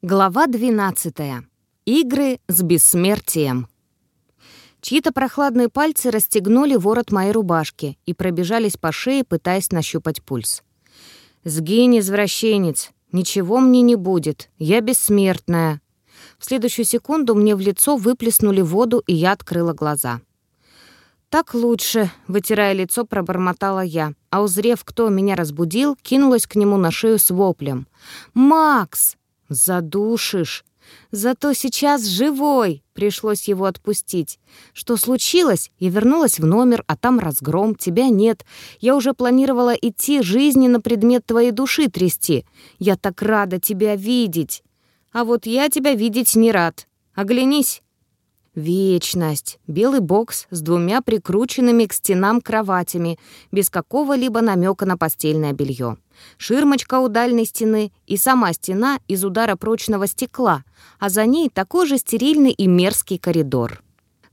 Глава 12. Игры с бессмертием. Чьи-то прохладные пальцы расстегнули ворот моей рубашки и пробежались по шее, пытаясь нащупать пульс. «Сгинь, извращенец! Ничего мне не будет! Я бессмертная!» В следующую секунду мне в лицо выплеснули воду, и я открыла глаза. «Так лучше», — вытирая лицо, пробормотала я, а узрев, кто меня разбудил, кинулась к нему на шею с воплем. «Макс!» «Задушишь! Зато сейчас живой!» Пришлось его отпустить. «Что случилось?» Я вернулась в номер, а там разгром, тебя нет. Я уже планировала идти жизни на предмет твоей души трясти. Я так рада тебя видеть. А вот я тебя видеть не рад. Оглянись. Вечность. Белый бокс с двумя прикрученными к стенам кроватями, без какого-либо намека на постельное белье ширмочка у дальней стены и сама стена из удара прочного стекла, а за ней такой же стерильный и мерзкий коридор.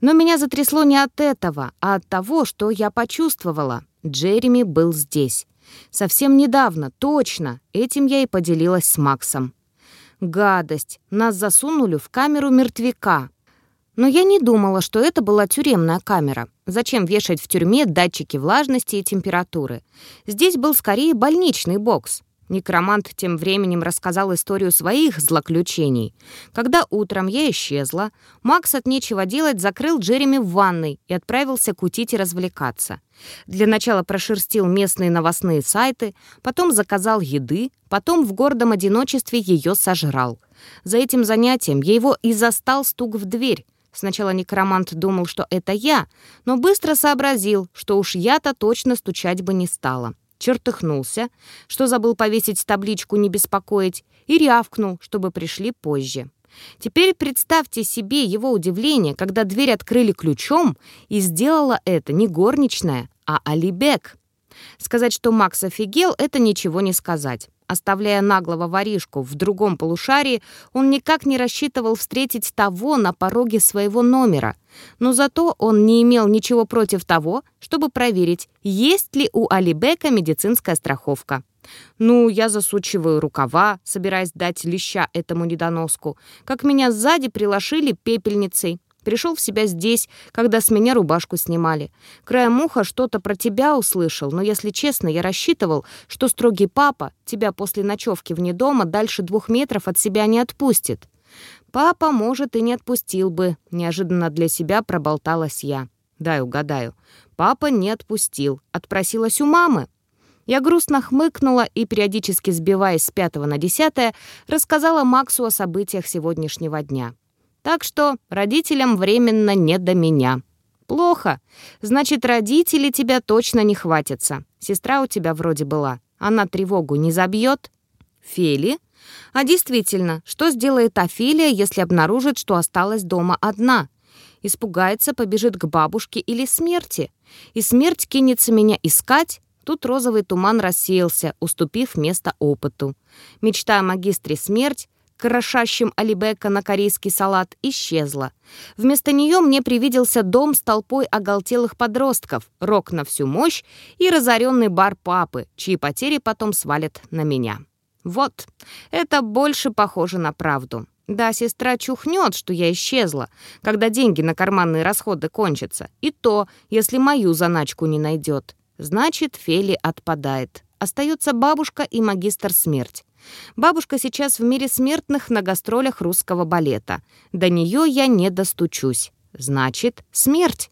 Но меня затрясло не от этого, а от того, что я почувствовала. Джереми был здесь. Совсем недавно, точно, этим я и поделилась с Максом. Гадость. Нас засунули в камеру мертвяка. Но я не думала, что это была тюремная камера. Зачем вешать в тюрьме датчики влажности и температуры? Здесь был скорее больничный бокс. Некромант тем временем рассказал историю своих злоключений. Когда утром я исчезла, Макс от нечего делать закрыл Джереми в ванной и отправился кутить и развлекаться. Для начала прошерстил местные новостные сайты, потом заказал еды, потом в гордом одиночестве ее сожрал. За этим занятием я его и застал стук в дверь, Сначала некромант думал, что это я, но быстро сообразил, что уж я-то точно стучать бы не стала. Чертыхнулся, что забыл повесить табличку «Не беспокоить», и рявкнул, чтобы пришли позже. Теперь представьте себе его удивление, когда дверь открыли ключом, и сделала это не горничная, а Алибек. Сказать, что Макс офигел, это ничего не сказать. Оставляя наглого воришку в другом полушарии, он никак не рассчитывал встретить того на пороге своего номера. Но зато он не имел ничего против того, чтобы проверить, есть ли у Алибека медицинская страховка. Ну, я засучиваю рукава, собираясь дать леща этому недоноску, как меня сзади приложили пепельницей. Пришел в себя здесь, когда с меня рубашку снимали. Краем уха что-то про тебя услышал, но, если честно, я рассчитывал, что строгий папа тебя после ночевки вне дома дальше двух метров от себя не отпустит. Папа, может, и не отпустил бы, неожиданно для себя проболталась я. Дай угадаю. Папа не отпустил, отпросилась у мамы. Я грустно хмыкнула и, периодически сбиваясь с пятого на десятое, рассказала Максу о событиях сегодняшнего дня. Так что родителям временно не до меня. Плохо. Значит, родители тебя точно не хватятся. Сестра у тебя вроде была. Она тревогу не забьет? Фели? А действительно, что сделает Офелия, если обнаружит, что осталась дома одна? Испугается, побежит к бабушке или смерти. И смерть кинется меня искать? Тут розовый туман рассеялся, уступив место опыту. Мечта о магистре смерть крошащим Алибека на корейский салат, исчезла. Вместо нее мне привиделся дом с толпой оголтелых подростков, рок на всю мощь и разоренный бар папы, чьи потери потом свалят на меня. Вот, это больше похоже на правду. Да, сестра чухнет, что я исчезла, когда деньги на карманные расходы кончатся. И то, если мою заначку не найдет. Значит, Фели отпадает. Остается бабушка и магистр смерть. Бабушка сейчас в мире смертных на гастролях русского балета. До нее я не достучусь. Значит, смерть.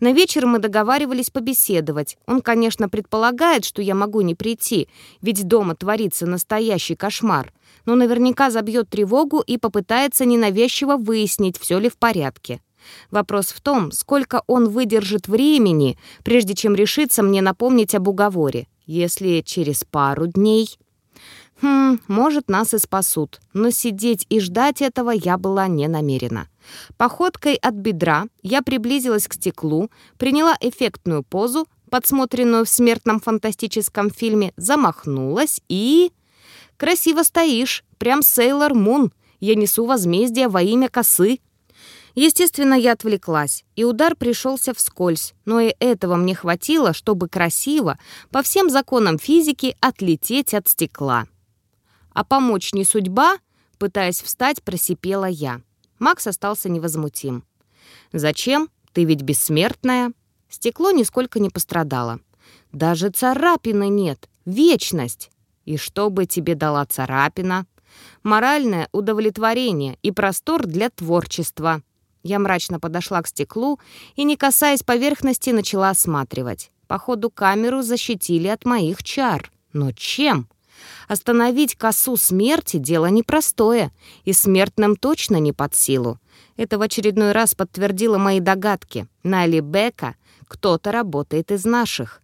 На вечер мы договаривались побеседовать. Он, конечно, предполагает, что я могу не прийти, ведь дома творится настоящий кошмар, но наверняка забьет тревогу и попытается ненавязчиво выяснить, все ли в порядке. Вопрос в том, сколько он выдержит времени, прежде чем решится мне напомнить об уговоре. Если через пару дней... Хм, может, нас и спасут, но сидеть и ждать этого я была не намерена. Походкой от бедра я приблизилась к стеклу, приняла эффектную позу, подсмотренную в смертном фантастическом фильме, замахнулась и... «Красиво стоишь, прям Сейлор Мун. Я несу возмездие во имя косы». Естественно, я отвлеклась, и удар пришелся вскользь, но и этого мне хватило, чтобы красиво, по всем законам физики, отлететь от стекла. А помочь не судьба? Пытаясь встать, просипела я. Макс остался невозмутим. «Зачем? Ты ведь бессмертная». Стекло нисколько не пострадало. «Даже царапины нет. Вечность!» «И что бы тебе дала царапина?» «Моральное удовлетворение и простор для творчества». Я мрачно подошла к стеклу и, не касаясь поверхности, начала осматривать. Походу, камеру защитили от моих чар. Но чем? Остановить косу смерти — дело непростое, и смертным точно не под силу. Это в очередной раз подтвердило мои догадки. На Алибека кто-то работает из наших.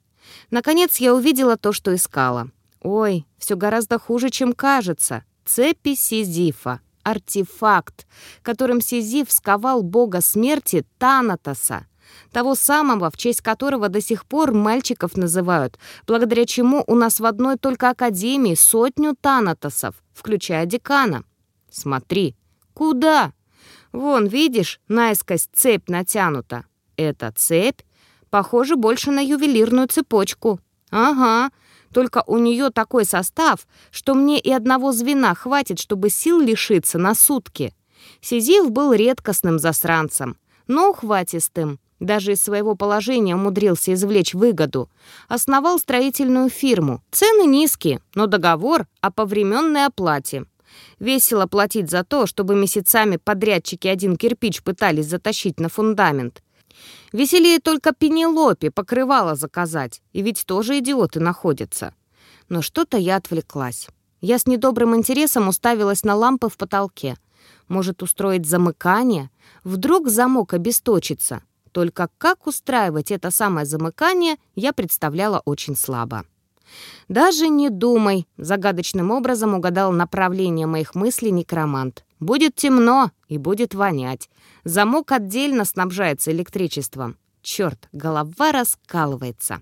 Наконец я увидела то, что искала. Ой, все гораздо хуже, чем кажется. Цепи Сизифа. Артефакт, которым Сизиф сковал бога смерти Танатоса того самого, в честь которого до сих пор мальчиков называют, благодаря чему у нас в одной только академии сотню танатосов, включая декана. Смотри. Куда? Вон, видишь, наискось цепь натянута. Эта цепь похожа больше на ювелирную цепочку. Ага, только у нее такой состав, что мне и одного звена хватит, чтобы сил лишиться на сутки. Сизиф был редкостным засранцем, но ухватистым. Даже из своего положения умудрился извлечь выгоду. Основал строительную фирму. Цены низкие, но договор о повременной оплате. Весело платить за то, чтобы месяцами подрядчики один кирпич пытались затащить на фундамент. Веселее только Пенелопе покрывало заказать, и ведь тоже идиоты находятся. Но что-то я отвлеклась. Я с недобрым интересом уставилась на лампы в потолке. Может, устроить замыкание? Вдруг замок обесточится? Только как устраивать это самое замыкание, я представляла очень слабо. «Даже не думай», — загадочным образом угадал направление моих мыслей некромант. «Будет темно и будет вонять. Замок отдельно снабжается электричеством. Черт, голова раскалывается».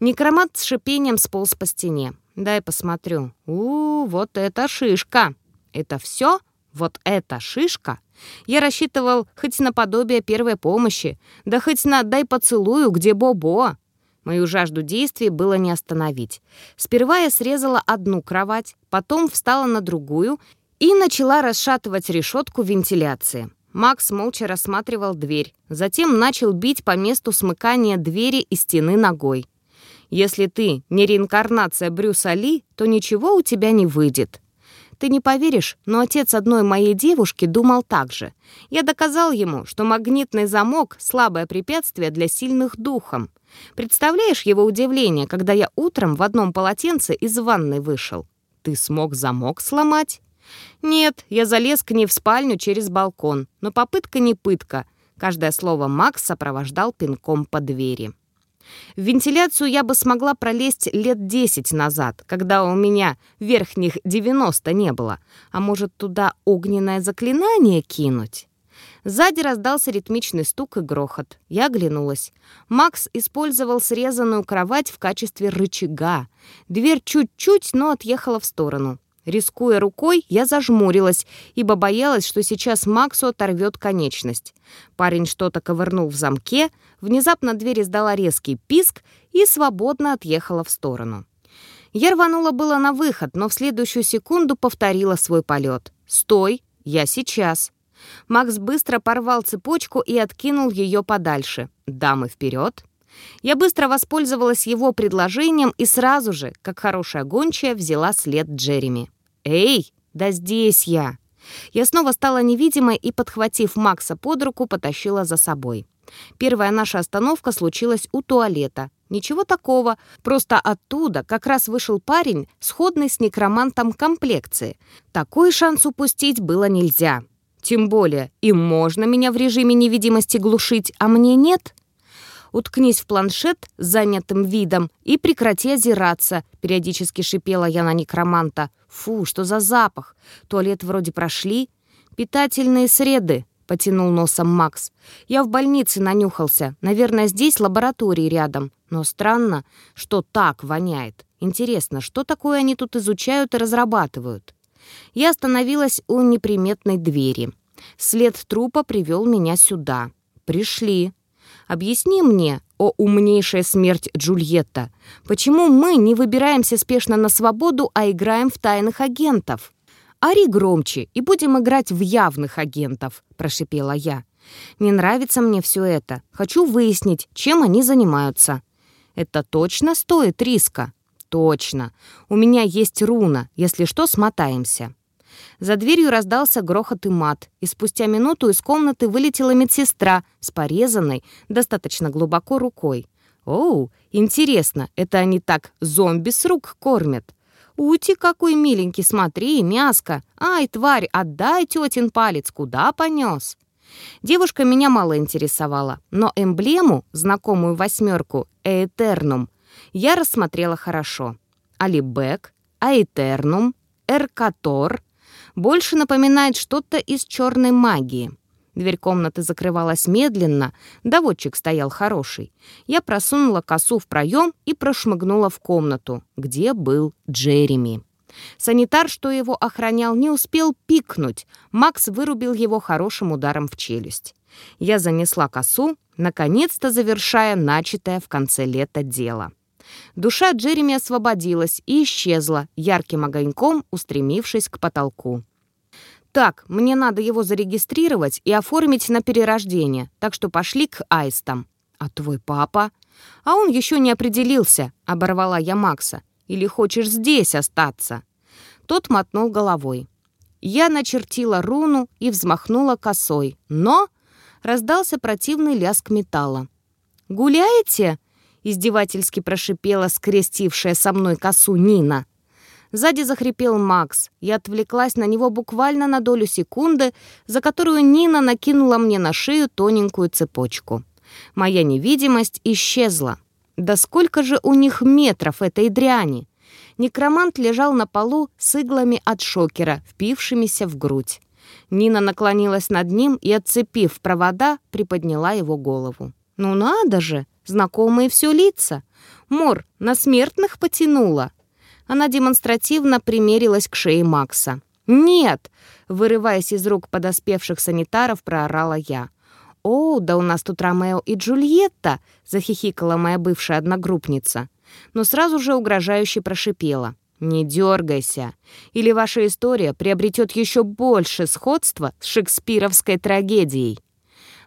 Некромант с шипением сполз по стене. «Дай посмотрю. у, -у вот это шишка!» «Это все? Вот эта шишка?» Я рассчитывал хоть на подобие первой помощи, да хоть на «дай поцелую, где Бобо». Мою жажду действий было не остановить. Сперва я срезала одну кровать, потом встала на другую и начала расшатывать решетку вентиляции. Макс молча рассматривал дверь, затем начал бить по месту смыкания двери и стены ногой. «Если ты не реинкарнация Брюса Ли, то ничего у тебя не выйдет», ты не поверишь, но отец одной моей девушки думал так же. Я доказал ему, что магнитный замок — слабое препятствие для сильных духом. Представляешь его удивление, когда я утром в одном полотенце из ванной вышел? Ты смог замок сломать? Нет, я залез к ней в спальню через балкон, но попытка не пытка. Каждое слово Макс сопровождал пинком по двери. В вентиляцию я бы смогла пролезть лет 10 назад, когда у меня верхних 90 не было. А может, туда огненное заклинание кинуть? Сзади раздался ритмичный стук и грохот. Я оглянулась. Макс использовал срезанную кровать в качестве рычага. Дверь чуть-чуть, но отъехала в сторону. Рискуя рукой, я зажмурилась, ибо боялась, что сейчас Максу оторвет конечность. Парень что-то ковырнул в замке, внезапно дверь издала резкий писк и свободно отъехала в сторону. Я рванула было на выход, но в следующую секунду повторила свой полет. «Стой! Я сейчас!» Макс быстро порвал цепочку и откинул ее подальше. «Дамы, вперед!» Я быстро воспользовалась его предложением и сразу же, как хорошая гончая, взяла след Джереми. «Эй, да здесь я!» Я снова стала невидимой и, подхватив Макса под руку, потащила за собой. Первая наша остановка случилась у туалета. Ничего такого, просто оттуда как раз вышел парень, сходный с некромантом комплекции. Такой шанс упустить было нельзя. Тем более, им можно меня в режиме невидимости глушить, а мне нет — уткнись в планшет с занятым видом и прекрати озираться», — периодически шипела я на некроманта. «Фу, что за запах? Туалет вроде прошли». «Питательные среды», — потянул носом Макс. «Я в больнице нанюхался. Наверное, здесь лаборатории рядом. Но странно, что так воняет. Интересно, что такое они тут изучают и разрабатывают?» Я остановилась у неприметной двери. След трупа привел меня сюда. «Пришли», Объясни мне, о умнейшая смерть Джульетта, почему мы не выбираемся спешно на свободу, а играем в тайных агентов? «Ори громче и будем играть в явных агентов», — прошипела я. «Не нравится мне все это. Хочу выяснить, чем они занимаются». «Это точно стоит риска?» «Точно. У меня есть руна. Если что, смотаемся». За дверью раздался грохот и мат, и спустя минуту из комнаты вылетела медсестра с порезанной, достаточно глубоко рукой. «Оу, интересно, это они так зомби с рук кормят?» «Ути, какой миленький, смотри, мяско! Ай, тварь, отдай тетин палец, куда понес?» Девушка меня мало интересовала, но эмблему, знакомую восьмерку, Этернум, я рассмотрела хорошо. Алибек, Аэтернум, Эркатор больше напоминает что-то из черной магии. Дверь комнаты закрывалась медленно, доводчик стоял хороший. Я просунула косу в проем и прошмыгнула в комнату, где был Джереми. Санитар, что его охранял, не успел пикнуть. Макс вырубил его хорошим ударом в челюсть. Я занесла косу, наконец-то завершая начатое в конце лета дело. Душа Джереми освободилась и исчезла, ярким огоньком устремившись к потолку. «Так, мне надо его зарегистрировать и оформить на перерождение, так что пошли к аистам». «А твой папа?» «А он еще не определился», — оборвала я Макса. «Или хочешь здесь остаться?» Тот мотнул головой. Я начертила руну и взмахнула косой, но раздался противный лязг металла. «Гуляете?» — издевательски прошипела скрестившая со мной косу Нина. Сзади захрипел Макс. Я отвлеклась на него буквально на долю секунды, за которую Нина накинула мне на шею тоненькую цепочку. Моя невидимость исчезла. Да сколько же у них метров этой дряни? Некромант лежал на полу с иглами от шокера, впившимися в грудь. Нина наклонилась над ним и, отцепив провода, приподняла его голову. «Ну надо же! Знакомые все лица! Мор, на смертных потянула!» Она демонстративно примерилась к шее Макса. «Нет!» — вырываясь из рук подоспевших санитаров, проорала я. «О, да у нас тут Ромео и Джульетта!» — захихикала моя бывшая одногруппница. Но сразу же угрожающе прошипела. «Не дергайся, или ваша история приобретет еще больше сходства с шекспировской трагедией».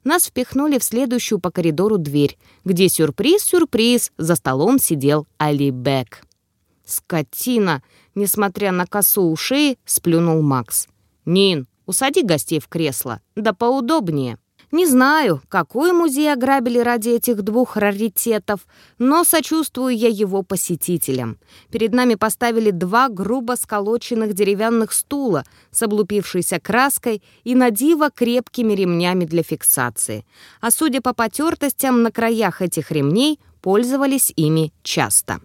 Нас впихнули в следующую по коридору дверь, где сюрприз-сюрприз, за столом сидел Али Бек. «Скотина!» — несмотря на косу у шеи, сплюнул Макс. «Нин, усади гостей в кресло, да поудобнее». Не знаю, какой музей ограбили ради этих двух раритетов, но сочувствую я его посетителям. Перед нами поставили два грубо сколоченных деревянных стула с облупившейся краской и надиво крепкими ремнями для фиксации. А судя по потертостям, на краях этих ремней пользовались ими часто.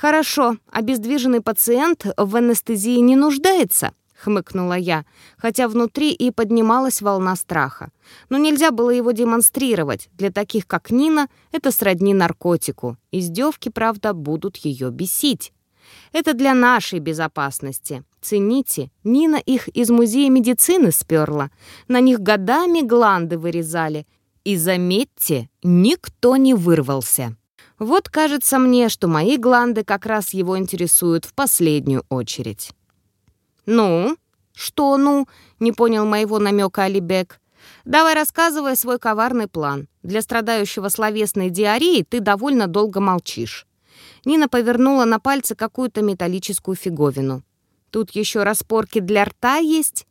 «Хорошо, обездвиженный пациент в анестезии не нуждается», — хмыкнула я, хотя внутри и поднималась волна страха. Но нельзя было его демонстрировать. Для таких, как Нина, это сродни наркотику. Издевки, правда, будут ее бесить. Это для нашей безопасности. Цените, Нина их из музея медицины сперла. На них годами гланды вырезали. И заметьте, никто не вырвался. Вот кажется мне, что мои гланды как раз его интересуют в последнюю очередь. «Ну? Что «ну?» — не понял моего намека Алибек. «Давай рассказывай свой коварный план. Для страдающего словесной диареей ты довольно долго молчишь». Нина повернула на пальце какую-то металлическую фиговину. «Тут еще распорки для рта есть?»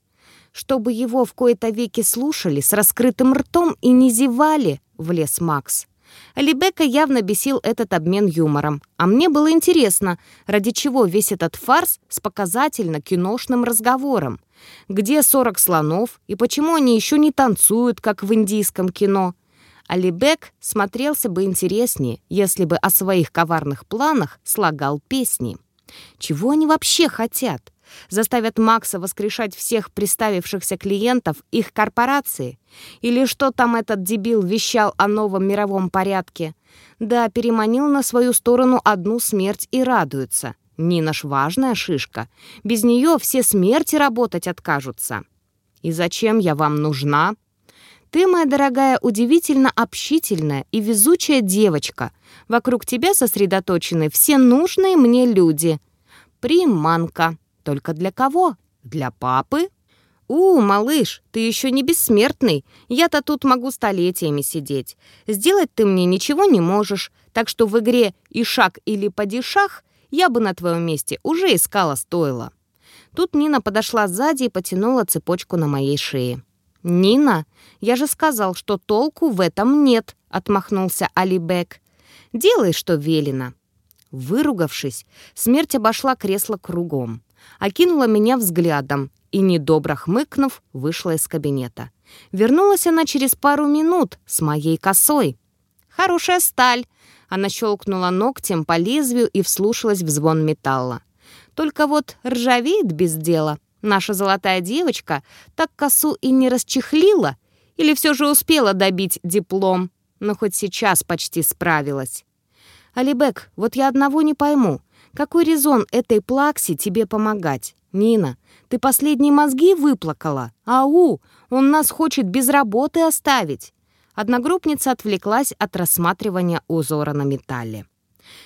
«Чтобы его в кои-то веки слушали с раскрытым ртом и не зевали», — влез Макс. Алибека явно бесил этот обмен юмором. А мне было интересно, ради чего весь этот фарс с показательно-киношным разговором. Где 40 слонов и почему они еще не танцуют, как в индийском кино? Алибек смотрелся бы интереснее, если бы о своих коварных планах слагал песни. Чего они вообще хотят? Заставят Макса воскрешать всех приставившихся клиентов их корпорации? Или что там этот дебил вещал о новом мировом порядке? Да, переманил на свою сторону одну смерть и радуется. Нина ж важная шишка. Без нее все смерти работать откажутся. И зачем я вам нужна? Ты, моя дорогая, удивительно общительная и везучая девочка. Вокруг тебя сосредоточены все нужные мне люди. Приманка. Только для кого? «Для папы?» «У, малыш, ты еще не бессмертный. Я-то тут могу столетиями сидеть. Сделать ты мне ничего не можешь, так что в игре и шаг или падишах я бы на твоем месте уже искала стоило». Тут Нина подошла сзади и потянула цепочку на моей шее. «Нина, я же сказал, что толку в этом нет», — отмахнулся Алибек. «Делай, что велено». Выругавшись, смерть обошла кресло кругом, окинула меня взглядом и, недобро хмыкнув, вышла из кабинета. Вернулась она через пару минут с моей косой. «Хорошая сталь!» Она щелкнула ногтем по лезвию и вслушалась в звон металла. «Только вот ржавеет без дела. Наша золотая девочка так косу и не расчехлила, или все же успела добить диплом, но хоть сейчас почти справилась. «Алибек, вот я одного не пойму. Какой резон этой плаксе тебе помогать? Нина, ты последние мозги выплакала? Ау, он нас хочет без работы оставить!» Одногруппница отвлеклась от рассматривания узора на металле.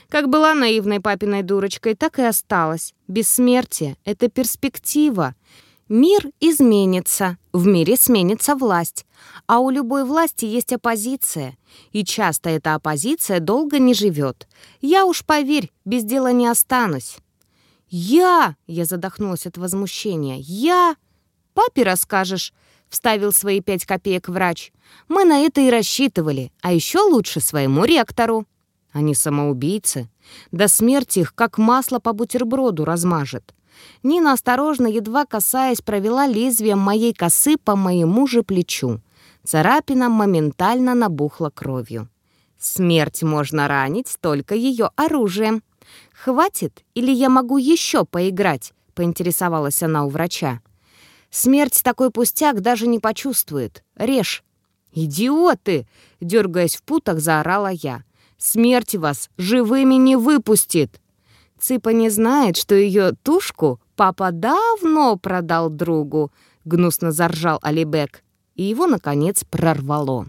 Как была наивной папиной дурочкой, так и осталась. Бессмертие — это перспектива. Мир изменится, в мире сменится власть. А у любой власти есть оппозиция. И часто эта оппозиция долго не живет. Я уж, поверь, без дела не останусь. «Я!» — я задохнулась от возмущения. «Я!» «Папе расскажешь», — вставил свои пять копеек врач. «Мы на это и рассчитывали, а еще лучше своему ректору». «Они самоубийцы. До смерти их как масло по бутерброду размажет. Нина осторожно, едва касаясь, провела лезвием моей косы по моему же плечу. Царапина моментально набухла кровью. Смерть можно ранить только ее оружием. «Хватит? Или я могу еще поиграть?» — поинтересовалась она у врача. «Смерть такой пустяк даже не почувствует. Режь». «Идиоты!» — дергаясь в путах, заорала я. «Смерть вас живыми не выпустит!» Цыпа не знает, что ее тушку папа давно продал другу, гнусно заржал Алибек. И его, наконец, прорвало.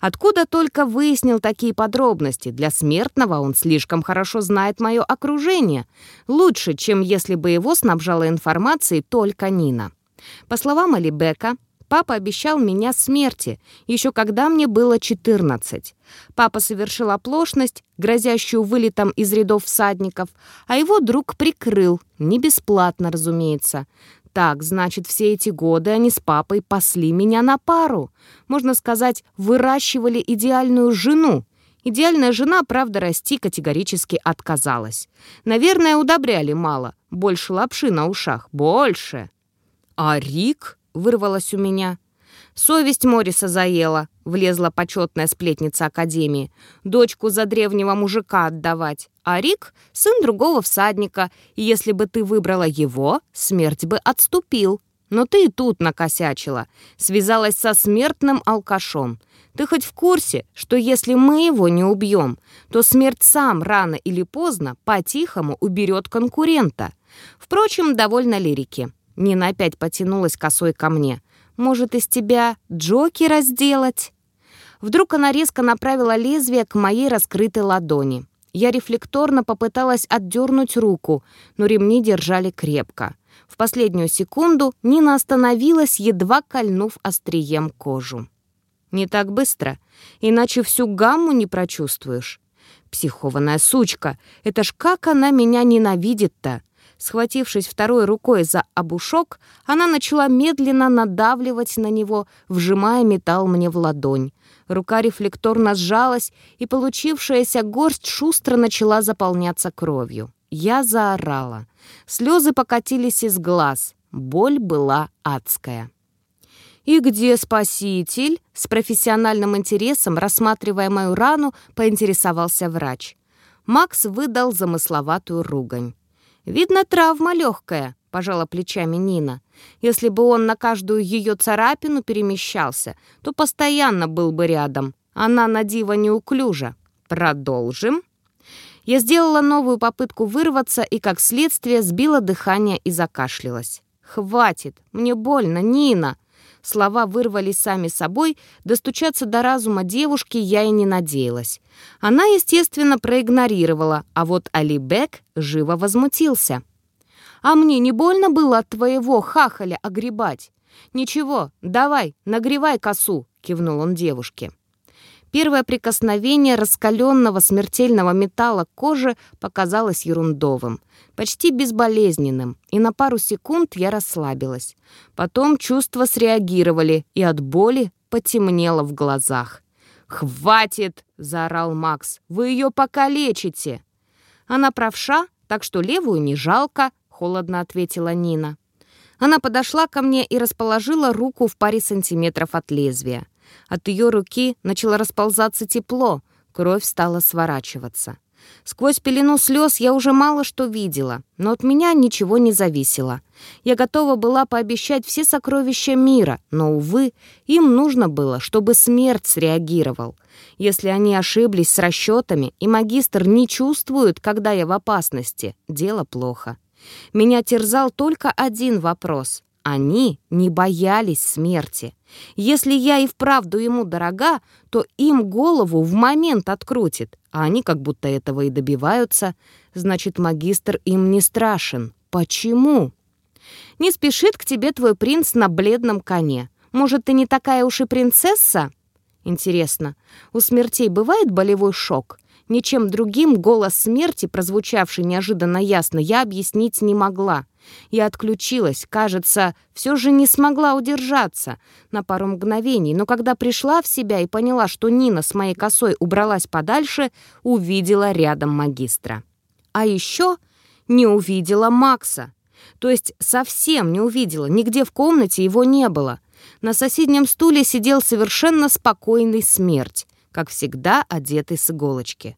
Откуда только выяснил такие подробности? Для смертного он слишком хорошо знает мое окружение. Лучше, чем если бы его снабжала информацией только Нина. По словам Алибека, Папа обещал меня смерти, еще когда мне было 14. Папа совершил оплошность, грозящую вылетом из рядов всадников, а его друг прикрыл, не бесплатно, разумеется. Так, значит, все эти годы они с папой пасли меня на пару. Можно сказать, выращивали идеальную жену. Идеальная жена, правда, расти категорически отказалась. Наверное, удобряли мало. Больше лапши на ушах. Больше. А Рик вырвалось у меня. Совесть Мориса заела, влезла почетная сплетница Академии. Дочку за древнего мужика отдавать. А Рик — сын другого всадника, и если бы ты выбрала его, смерть бы отступил. Но ты и тут накосячила. Связалась со смертным алкашом. Ты хоть в курсе, что если мы его не убьем, то смерть сам рано или поздно по-тихому уберет конкурента? Впрочем, довольно лирики. Нина опять потянулась косой ко мне. «Может, из тебя Джокера сделать?» Вдруг она резко направила лезвие к моей раскрытой ладони. Я рефлекторно попыталась отдернуть руку, но ремни держали крепко. В последнюю секунду Нина остановилась, едва кольнув острием кожу. «Не так быстро, иначе всю гамму не прочувствуешь». «Психованная сучка! Это ж как она меня ненавидит-то!» Схватившись второй рукой за обушок, она начала медленно надавливать на него, вжимая металл мне в ладонь. Рука рефлекторно сжалась, и получившаяся горсть шустро начала заполняться кровью. Я заорала. Слезы покатились из глаз. Боль была адская. «И где спаситель?» С профессиональным интересом, рассматривая мою рану, поинтересовался врач. Макс выдал замысловатую ругань. «Видно, травма легкая», — пожала плечами Нина. «Если бы он на каждую ее царапину перемещался, то постоянно был бы рядом. Она на диво неуклюжа. Продолжим». Я сделала новую попытку вырваться и, как следствие, сбила дыхание и закашлялась. «Хватит! Мне больно, Нина!» Слова вырвались сами собой, достучаться до разума девушки я и не надеялась. Она, естественно, проигнорировала, а вот Алибек живо возмутился. А мне не больно было от твоего хахаля огребать? Ничего, давай, нагревай косу, кивнул он девушке. Первое прикосновение раскаленного смертельного металла к коже показалось ерундовым, почти безболезненным, и на пару секунд я расслабилась. Потом чувства среагировали, и от боли потемнело в глазах. «Хватит!» — заорал Макс. «Вы ее покалечите!» «Она правша, так что левую не жалко», — холодно ответила Нина. Она подошла ко мне и расположила руку в паре сантиметров от лезвия. От ее руки начало расползаться тепло, кровь стала сворачиваться. Сквозь пелену слез я уже мало что видела, но от меня ничего не зависело. Я готова была пообещать все сокровища мира, но, увы, им нужно было, чтобы смерть среагировал. Если они ошиблись с расчетами, и магистр не чувствует, когда я в опасности, дело плохо. Меня терзал только один вопрос. Они не боялись смерти. Если я и вправду ему дорога, то им голову в момент открутит, а они как будто этого и добиваются. Значит, магистр им не страшен. Почему? Не спешит к тебе твой принц на бледном коне. Может, ты не такая уж и принцесса? Интересно, у смертей бывает болевой шок? Ничем другим голос смерти, прозвучавший неожиданно ясно, я объяснить не могла. Я отключилась, кажется, все же не смогла удержаться на пару мгновений, но когда пришла в себя и поняла, что Нина с моей косой убралась подальше, увидела рядом магистра. А еще не увидела Макса. То есть совсем не увидела, нигде в комнате его не было. На соседнем стуле сидел совершенно спокойный смерть, как всегда одетый с иголочки.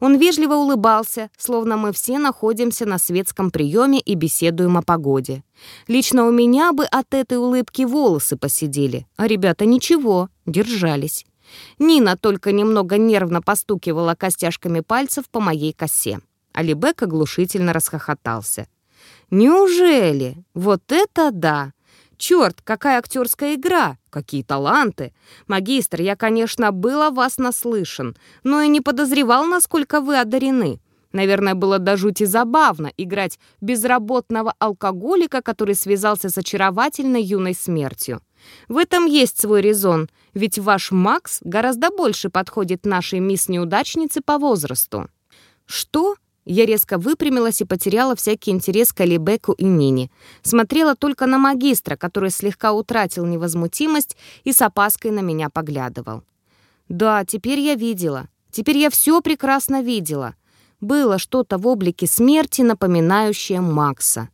Он вежливо улыбался, словно мы все находимся на светском приеме и беседуем о погоде. Лично у меня бы от этой улыбки волосы посидели, а ребята ничего, держались. Нина только немного нервно постукивала костяшками пальцев по моей косе. Алибек оглушительно расхохотался. «Неужели? Вот это да! Черт, какая актерская игра! Какие таланты! Магистр, я, конечно, был о вас наслышан, но и не подозревал, насколько вы одарены. Наверное, было до жути забавно играть безработного алкоголика, который связался с очаровательной юной смертью. В этом есть свой резон, ведь ваш Макс гораздо больше подходит нашей мисс-неудачнице по возрасту. Что? Я резко выпрямилась и потеряла всякий интерес к Алибеку и Нине. Смотрела только на магистра, который слегка утратил невозмутимость и с опаской на меня поглядывал. Да, теперь я видела. Теперь я все прекрасно видела. Было что-то в облике смерти, напоминающее Макса.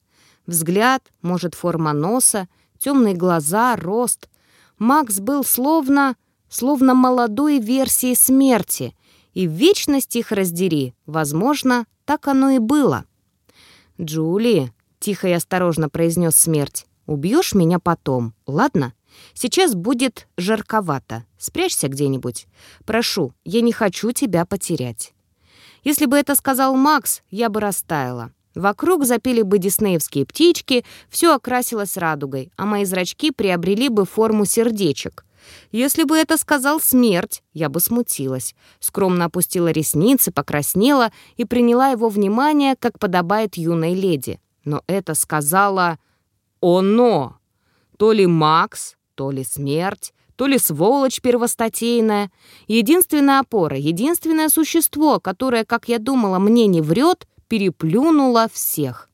Взгляд, может, форма носа, темные глаза, рост. Макс был словно... словно молодой версией смерти — и вечность их раздери. Возможно, так оно и было. «Джули», — тихо и осторожно произнес смерть, «убьешь меня потом, ладно? Сейчас будет жарковато. Спрячься где-нибудь. Прошу, я не хочу тебя потерять». Если бы это сказал Макс, я бы растаяла. Вокруг запели бы диснеевские птички, все окрасилось радугой, а мои зрачки приобрели бы форму сердечек — если бы это сказал смерть, я бы смутилась. Скромно опустила ресницы, покраснела и приняла его внимание, как подобает юной леди. Но это сказала «Оно!» То ли Макс, то ли смерть, то ли сволочь первостатейная. Единственная опора, единственное существо, которое, как я думала, мне не врет, переплюнуло всех.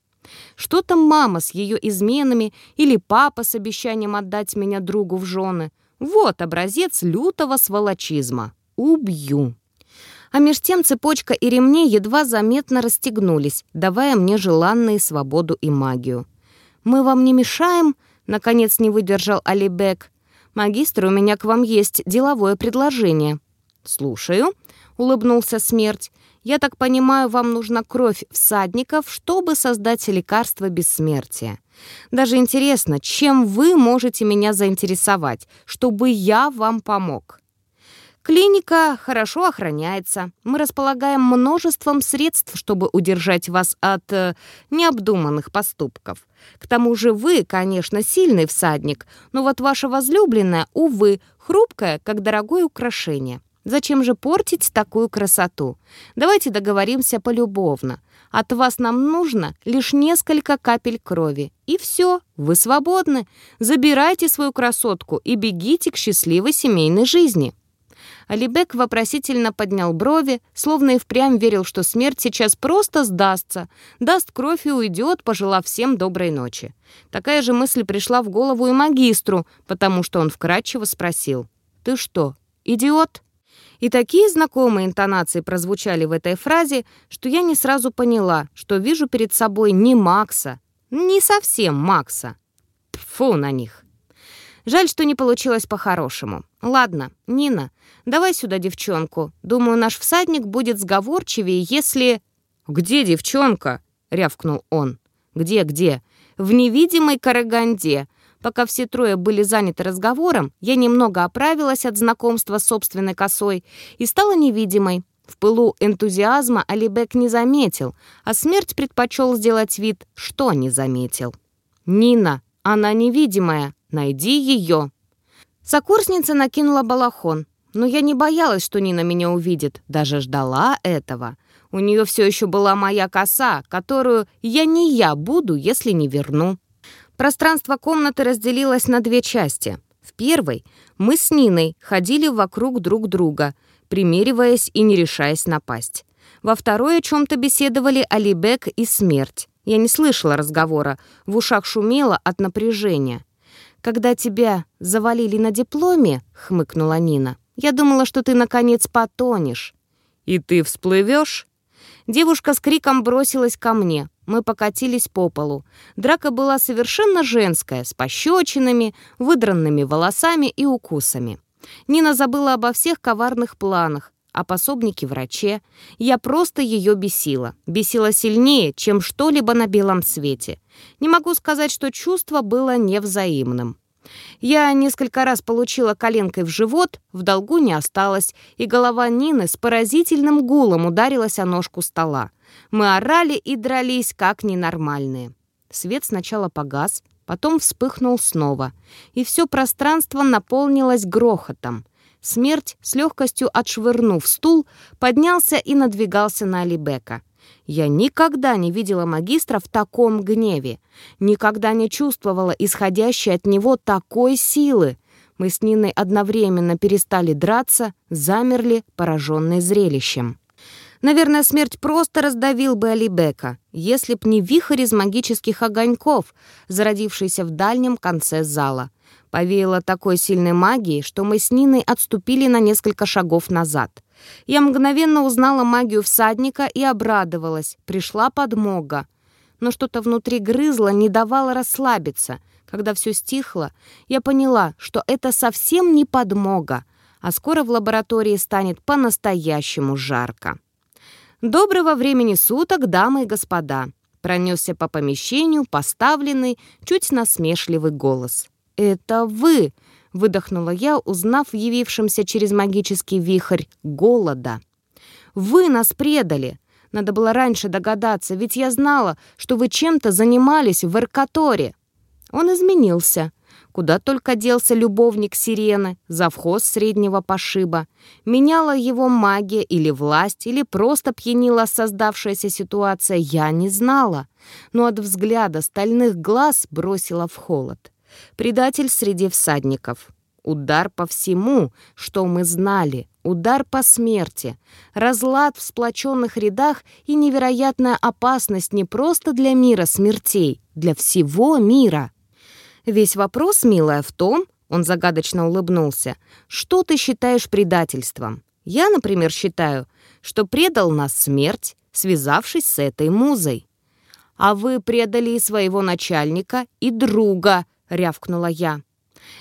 Что там мама с ее изменами или папа с обещанием отдать меня другу в жены — вот образец лютого сволочизма. Убью. А меж тем цепочка и ремни едва заметно расстегнулись, давая мне желанные свободу и магию. «Мы вам не мешаем?» — наконец не выдержал Алибек. «Магистр, у меня к вам есть деловое предложение». «Слушаю», — улыбнулся смерть. «Я так понимаю, вам нужна кровь всадников, чтобы создать лекарство бессмертия. Даже интересно, чем вы можете меня заинтересовать, чтобы я вам помог? Клиника хорошо охраняется. Мы располагаем множеством средств, чтобы удержать вас от э, необдуманных поступков. К тому же вы, конечно, сильный всадник, но вот ваша возлюбленная, увы, хрупкая, как дорогое украшение. Зачем же портить такую красоту? Давайте договоримся полюбовно. От вас нам нужно лишь несколько капель крови. И все, вы свободны. Забирайте свою красотку и бегите к счастливой семейной жизни». Алибек вопросительно поднял брови, словно и впрямь верил, что смерть сейчас просто сдастся, даст кровь и уйдет, пожелав всем доброй ночи. Такая же мысль пришла в голову и магистру, потому что он вкратчиво спросил. «Ты что, идиот?» И такие знакомые интонации прозвучали в этой фразе, что я не сразу поняла, что вижу перед собой не Макса, не совсем Макса. Фу на них. Жаль, что не получилось по-хорошему. Ладно, Нина, давай сюда девчонку. Думаю, наш всадник будет сговорчивее, если... «Где девчонка?» — рявкнул он. «Где-где?» «В невидимой Караганде. Пока все трое были заняты разговором, я немного оправилась от знакомства с собственной косой и стала невидимой. В пылу энтузиазма Алибек не заметил, а смерть предпочел сделать вид, что не заметил. «Нина, она невидимая, найди ее!» Сокурсница накинула балахон, но я не боялась, что Нина меня увидит, даже ждала этого. У нее все еще была моя коса, которую я не я буду, если не верну. Пространство комнаты разделилось на две части. В первой мы с Ниной ходили вокруг друг друга, примериваясь и не решаясь напасть. Во второй о чем-то беседовали Алибек и Смерть. Я не слышала разговора, в ушах шумело от напряжения. «Когда тебя завалили на дипломе», — хмыкнула Нина, «я думала, что ты, наконец, потонешь». «И ты всплывешь?» Девушка с криком бросилась ко мне. Мы покатились по полу. Драка была совершенно женская, с пощечинами, выдранными волосами и укусами. Нина забыла обо всех коварных планах, о пособнике враче. Я просто ее бесила. Бесила сильнее, чем что-либо на белом свете. Не могу сказать, что чувство было невзаимным. Я несколько раз получила коленкой в живот, в долгу не осталось, и голова Нины с поразительным гулом ударилась о ножку стола. Мы орали и дрались, как ненормальные. Свет сначала погас, потом вспыхнул снова, и все пространство наполнилось грохотом. Смерть, с легкостью отшвырнув стул, поднялся и надвигался на Алибека. Я никогда не видела магистра в таком гневе, никогда не чувствовала исходящей от него такой силы. Мы с Ниной одновременно перестали драться, замерли, пораженные зрелищем. Наверное, смерть просто раздавил бы Алибека, если б не вихрь из магических огоньков, зародившийся в дальнем конце зала. Повеяло такой сильной магией, что мы с Ниной отступили на несколько шагов назад. Я мгновенно узнала магию всадника и обрадовалась. Пришла подмога. Но что-то внутри грызло, не давало расслабиться. Когда все стихло, я поняла, что это совсем не подмога, а скоро в лаборатории станет по-настоящему жарко. «Доброго времени суток, дамы и господа!» Пронесся по помещению поставленный, чуть насмешливый голос. «Это вы!» — выдохнула я, узнав в явившемся через магический вихрь голода. «Вы нас предали! Надо было раньше догадаться, ведь я знала, что вы чем-то занимались в Эркаторе!» Он изменился. Куда только делся любовник Сирены, завхоз среднего пошиба. Меняла его магия или власть, или просто пьянила создавшаяся ситуация, я не знала. Но от взгляда стальных глаз бросила в холод. Предатель среди всадников. Удар по всему, что мы знали. Удар по смерти. Разлад в сплоченных рядах и невероятная опасность не просто для мира смертей, для всего мира. Весь вопрос, милая, в том, он загадочно улыбнулся, что ты считаешь предательством? Я, например, считаю, что предал нас смерть, связавшись с этой музой. А вы предали и своего начальника, и друга, рявкнула я.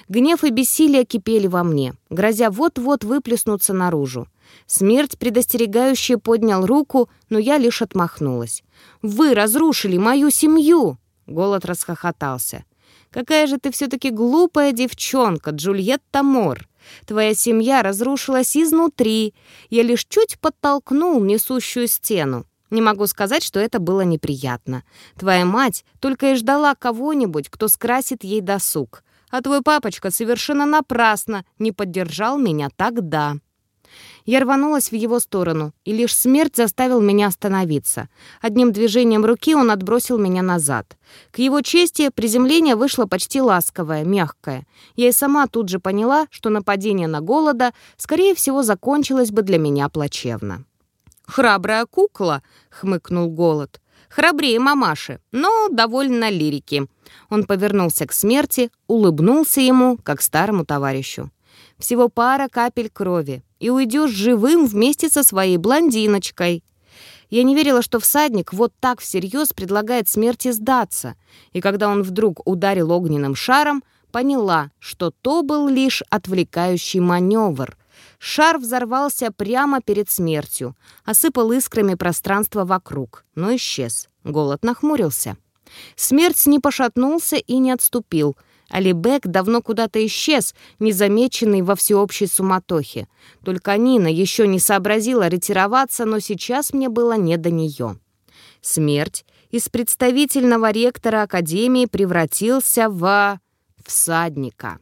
Гнев и бессилие кипели во мне, грозя вот-вот выплеснуться наружу. Смерть предостерегающая поднял руку, но я лишь отмахнулась. «Вы разрушили мою семью!» Голод расхохотался. Какая же ты все-таки глупая девчонка, Джульетта Мор. Твоя семья разрушилась изнутри. Я лишь чуть подтолкнул несущую стену. Не могу сказать, что это было неприятно. Твоя мать только и ждала кого-нибудь, кто скрасит ей досуг. А твой папочка совершенно напрасно не поддержал меня тогда. Я рванулась в его сторону, и лишь смерть заставил меня остановиться. Одним движением руки он отбросил меня назад. К его чести приземление вышло почти ласковое, мягкое. Я и сама тут же поняла, что нападение на голода, скорее всего, закончилось бы для меня плачевно. «Храбрая кукла», — хмыкнул голод. «Храбрее мамаши, но довольно лирики». Он повернулся к смерти, улыбнулся ему, как старому товарищу. Всего пара капель крови, и уйдешь живым вместе со своей блондиночкой. Я не верила, что всадник вот так всерьез предлагает смерти сдаться, и когда он вдруг ударил огненным шаром, поняла, что то был лишь отвлекающий маневр. Шар взорвался прямо перед смертью, осыпал искрами пространство вокруг, но исчез. Голод нахмурился. Смерть не пошатнулся и не отступил — Алибек давно куда-то исчез, незамеченный во всеобщей суматохе. Только Нина еще не сообразила ретироваться, но сейчас мне было не до нее. Смерть из представительного ректора Академии превратился в... всадника.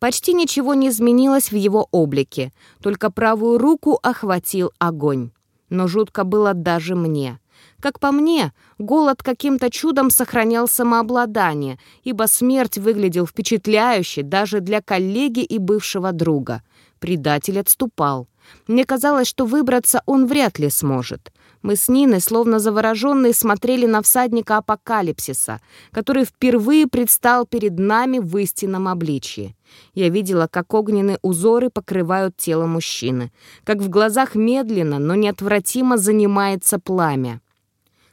Почти ничего не изменилось в его облике, только правую руку охватил огонь. Но жутко было даже мне. Как по мне, голод каким-то чудом сохранял самообладание, ибо смерть выглядел впечатляюще даже для коллеги и бывшего друга. Предатель отступал. Мне казалось, что выбраться он вряд ли сможет. Мы с Ниной, словно завороженные, смотрели на всадника апокалипсиса, который впервые предстал перед нами в истинном обличье. Я видела, как огненные узоры покрывают тело мужчины, как в глазах медленно, но неотвратимо занимается пламя.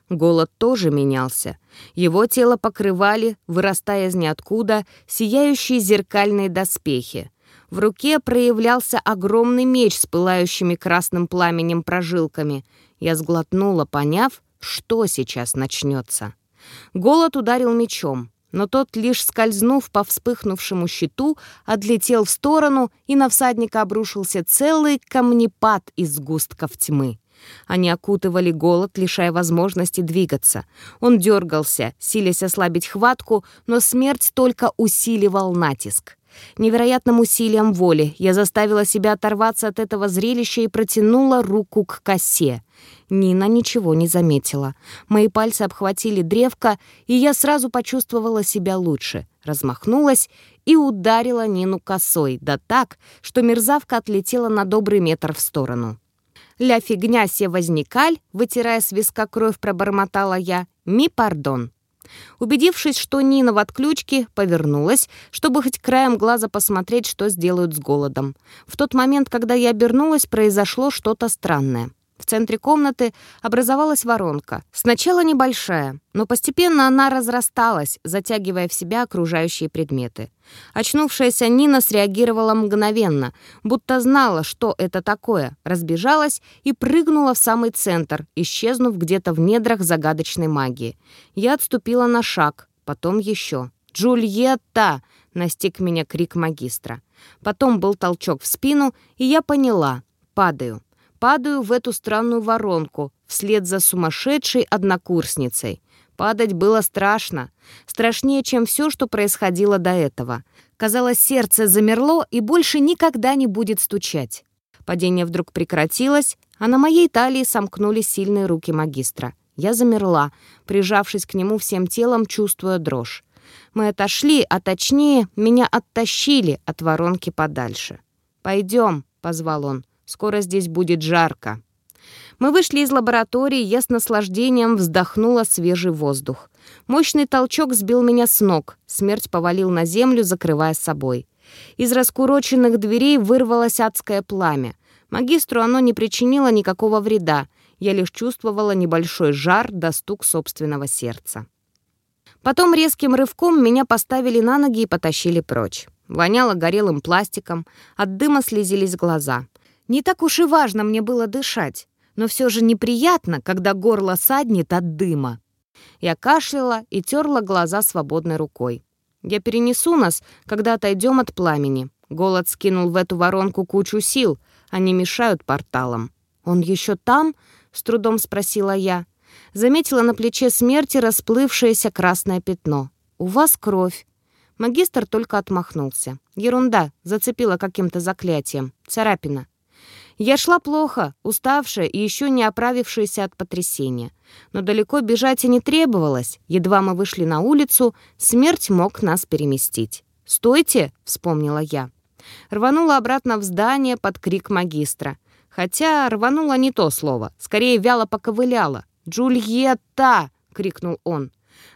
Голод тоже менялся. Его тело покрывали, вырастая из ниоткуда, сияющие зеркальные доспехи. В руке проявлялся огромный меч с пылающими красным пламенем прожилками. Я сглотнула, поняв, что сейчас начнется. Голод ударил мечом, но тот, лишь скользнув по вспыхнувшему щиту, отлетел в сторону, и на всадника обрушился целый камнепад из густков тьмы. Они окутывали голод, лишая возможности двигаться. Он дергался, силясь ослабить хватку, но смерть только усиливал натиск. Невероятным усилием воли я заставила себя оторваться от этого зрелища и протянула руку к косе. Нина ничего не заметила. Мои пальцы обхватили древко, и я сразу почувствовала себя лучше. Размахнулась и ударила Нину косой, да так, что мерзавка отлетела на добрый метр в сторону. «Ля фигня се возникаль», вытирая с виска кровь, пробормотала я. «Ми пардон». Убедившись, что Нина в отключке, повернулась, чтобы хоть краем глаза посмотреть, что сделают с голодом. В тот момент, когда я обернулась, произошло что-то странное. В центре комнаты образовалась воронка. Сначала небольшая, но постепенно она разрасталась, затягивая в себя окружающие предметы. Очнувшаяся Нина среагировала мгновенно, будто знала, что это такое, разбежалась и прыгнула в самый центр, исчезнув где-то в недрах загадочной магии. Я отступила на шаг, потом еще. «Джульетта!» — настиг меня крик магистра. Потом был толчок в спину, и я поняла — падаю падаю в эту странную воронку, вслед за сумасшедшей однокурсницей. Падать было страшно. Страшнее, чем все, что происходило до этого. Казалось, сердце замерло и больше никогда не будет стучать. Падение вдруг прекратилось, а на моей талии сомкнулись сильные руки магистра. Я замерла, прижавшись к нему всем телом, чувствуя дрожь. Мы отошли, а точнее, меня оттащили от воронки подальше. «Пойдем», — позвал он. Скоро здесь будет жарко». Мы вышли из лаборатории, я с наслаждением вздохнула свежий воздух. Мощный толчок сбил меня с ног. Смерть повалил на землю, закрывая собой. Из раскуроченных дверей вырвалось адское пламя. Магистру оно не причинило никакого вреда. Я лишь чувствовала небольшой жар до стук собственного сердца. Потом резким рывком меня поставили на ноги и потащили прочь. Воняло горелым пластиком, от дыма слезились глаза. Не так уж и важно мне было дышать, но все же неприятно, когда горло саднет от дыма. Я кашляла и терла глаза свободной рукой. Я перенесу нас, когда отойдем от пламени. Голод скинул в эту воронку кучу сил, они мешают порталам. «Он еще там?» — с трудом спросила я. Заметила на плече смерти расплывшееся красное пятно. «У вас кровь». Магистр только отмахнулся. «Ерунда, зацепила каким-то заклятием. Царапина». Я шла плохо, уставшая и еще не оправившаяся от потрясения. Но далеко бежать и не требовалось. Едва мы вышли на улицу, смерть мог нас переместить. «Стойте!» — вспомнила я. Рванула обратно в здание под крик магистра. Хотя рванула не то слово, скорее вяло поковыляла. «Джульетта!» — крикнул он.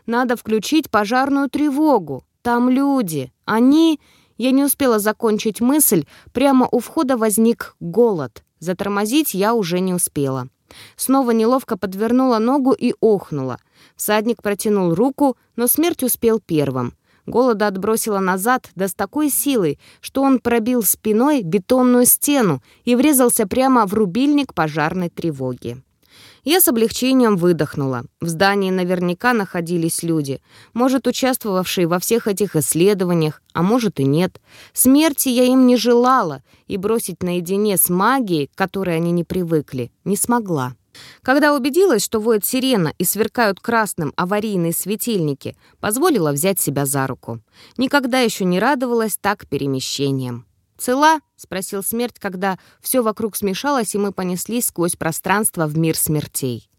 «Надо включить пожарную тревогу. Там люди. Они...» Я не успела закончить мысль, прямо у входа возник голод. Затормозить я уже не успела. Снова неловко подвернула ногу и охнула. Всадник протянул руку, но смерть успел первым. Голода отбросила назад, да с такой силой, что он пробил спиной бетонную стену и врезался прямо в рубильник пожарной тревоги. Я с облегчением выдохнула. В здании наверняка находились люди, может, участвовавшие во всех этих исследованиях, а может и нет. Смерти я им не желала, и бросить наедине с магией, к которой они не привыкли, не смогла. Когда убедилась, что воет сирена и сверкают красным аварийные светильники, позволила взять себя за руку. Никогда еще не радовалась так перемещениям. «Цела?» — спросил смерть, когда все вокруг смешалось, и мы понеслись сквозь пространство в мир смертей.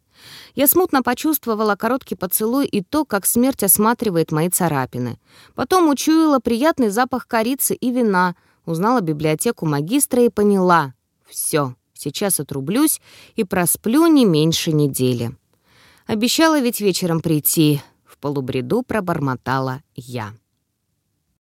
Я смутно почувствовала короткий поцелуй и то, как смерть осматривает мои царапины. Потом учуяла приятный запах корицы и вина, узнала библиотеку магистра и поняла — все, сейчас отрублюсь и просплю не меньше недели. Обещала ведь вечером прийти, в полубреду пробормотала я.